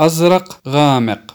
أزرق غامق